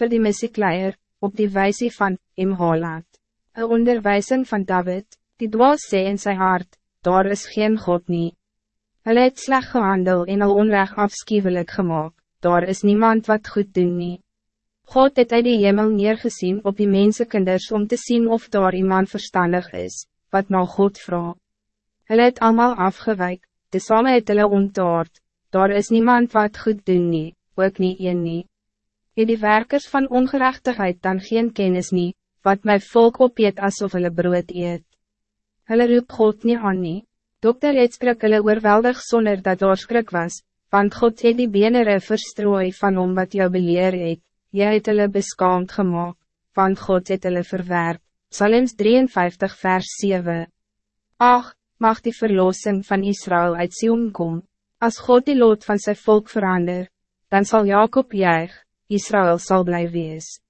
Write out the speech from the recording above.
voor die missiekleier, op die wijze van Imholat. Een onderwijzing van David, die dwaas sê in zijn hart, daar is geen God nie. Hulle het sleg gehandel en al onrecht afschuwelijk gemaakt, daar is niemand wat goed doen nie. God het uit die hemel neergezien op die mensenkinders om te zien of daar iemand verstandig is, wat nou God vraagt. Hulle het allemaal afgewijk, tezamen het hulle ontaard, daar is niemand wat goed doen nie, ook nie een nie. Het die werkers van ongerechtigheid dan geen kennis nie, wat my volk opeet asof hulle brood eet. Hulle roep God nie aan nie, dokter het skrik hulle oorweldig sonder dat daar skrik was, want God het die benere verstrooi van om wat jou beleer het, jy het hulle beskaamd gemaakt, want God het hulle verwerp. Psalms 53 vers 7 Ach, mag die verlossing van Israël uit Sion kom, als God die lood van zijn volk verander, dan zal Jacob juig, Israël zal blijven wees.